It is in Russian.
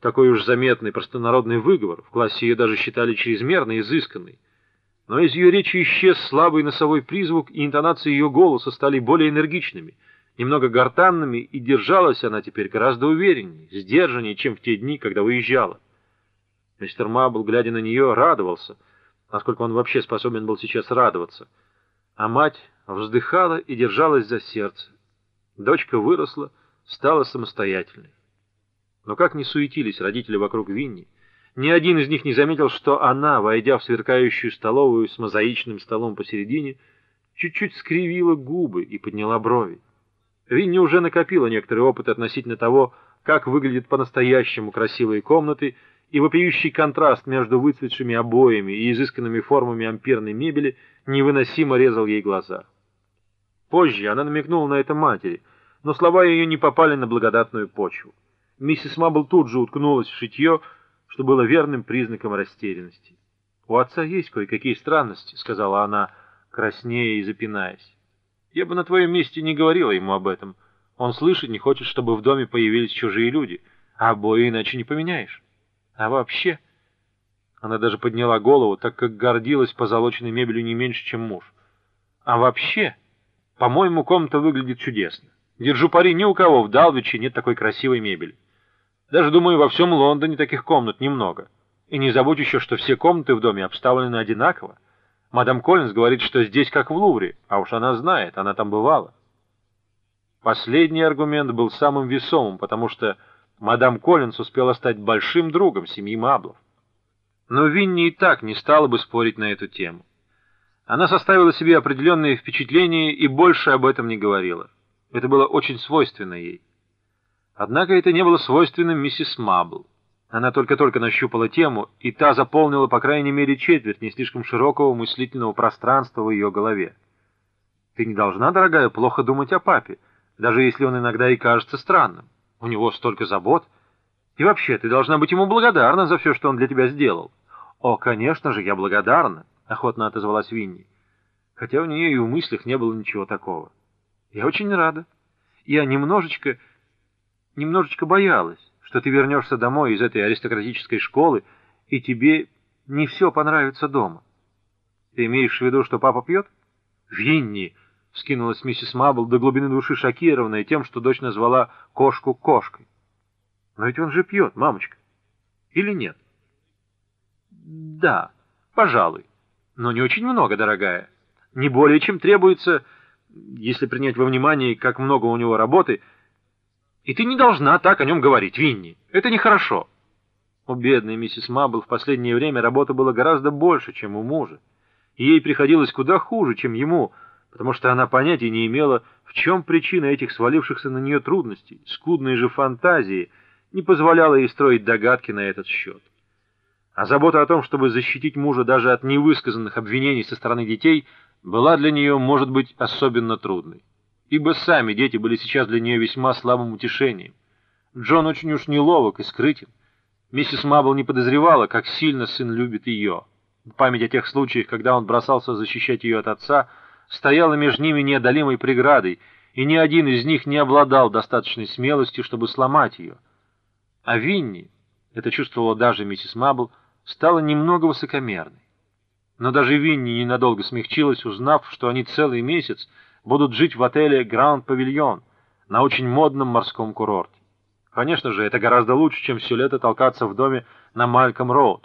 такой уж заметный простонародный выговор, в классе ее даже считали чрезмерно изысканной. Но из ее речи исчез слабый носовой призвук, и интонации ее голоса стали более энергичными, немного гортанными, и держалась она теперь гораздо увереннее, сдержаннее, чем в те дни, когда уезжала. Мистер Мабл, глядя на нее, радовался, насколько он вообще способен был сейчас радоваться. А мать вздыхала и держалась за сердце. Дочка выросла, стала самостоятельной. Но как ни суетились родители вокруг Винни, ни один из них не заметил, что она, войдя в сверкающую столовую с мозаичным столом посередине, чуть-чуть скривила губы и подняла брови. Винни уже накопила некоторый опыт относительно того, как выглядят по-настоящему красивые комнаты, и вопиющий контраст между выцветшими обоями и изысканными формами ампирной мебели невыносимо резал ей глаза. Позже она намекнула на это матери, но слова ее не попали на благодатную почву. Миссис Мабл тут же уткнулась в шитье, что было верным признаком растерянности. «У отца есть кое-какие странности», — сказала она, краснея и запинаясь. «Я бы на твоем месте не говорила ему об этом. Он слышит, не хочет, чтобы в доме появились чужие люди, а обои иначе не поменяешь. А вообще...» Она даже подняла голову, так как гордилась позолоченной мебелью не меньше, чем муж. «А вообще, по-моему, комната выглядит чудесно. Держу пари, ни у кого в Далвиче нет такой красивой мебели». Даже, думаю, во всем Лондоне таких комнат немного. И не забудь еще, что все комнаты в доме обставлены одинаково. Мадам Коллинз говорит, что здесь как в Лувре, а уж она знает, она там бывала. Последний аргумент был самым весомым, потому что мадам Коллинз успела стать большим другом семьи Маблов. Но Винни и так не стала бы спорить на эту тему. Она составила себе определенные впечатления и больше об этом не говорила. Это было очень свойственно ей. Однако это не было свойственным миссис Мабл. Она только-только нащупала тему, и та заполнила по крайней мере четверть не слишком широкого мыслительного пространства в ее голове. Ты не должна, дорогая, плохо думать о папе, даже если он иногда и кажется странным. У него столько забот. И вообще, ты должна быть ему благодарна за все, что он для тебя сделал. О, конечно же, я благодарна, — охотно отозвалась Винни. Хотя у нее и в мыслях не было ничего такого. Я очень рада. Я немножечко немножечко боялась, что ты вернешься домой из этой аристократической школы, и тебе не все понравится дома. Ты имеешь в виду, что папа пьет? Винни! — вскинулась миссис Мабл до глубины души шокированная тем, что дочь назвала кошку кошкой. Но ведь он же пьет, мамочка. Или нет? Да, пожалуй. Но не очень много, дорогая. Не более, чем требуется, если принять во внимание, как много у него работы — и ты не должна так о нем говорить, Винни. Это нехорошо. У бедной миссис Мабл в последнее время работы было гораздо больше, чем у мужа. И ей приходилось куда хуже, чем ему, потому что она понятия не имела, в чем причина этих свалившихся на нее трудностей. Скудные же фантазии не позволяла ей строить догадки на этот счет. А забота о том, чтобы защитить мужа даже от невысказанных обвинений со стороны детей, была для нее, может быть, особенно трудной ибо сами дети были сейчас для нее весьма слабым утешением. Джон очень уж неловок и скрытен. Миссис Мабл не подозревала, как сильно сын любит ее. Память о тех случаях, когда он бросался защищать ее от отца, стояла между ними неодолимой преградой, и ни один из них не обладал достаточной смелостью, чтобы сломать ее. А Винни, это чувствовала даже миссис Мабл, стала немного высокомерной. Но даже Винни ненадолго смягчилась, узнав, что они целый месяц будут жить в отеле «Гранд Павильон» на очень модном морском курорте. Конечно же, это гораздо лучше, чем все лето толкаться в доме на Мальком-Роуд.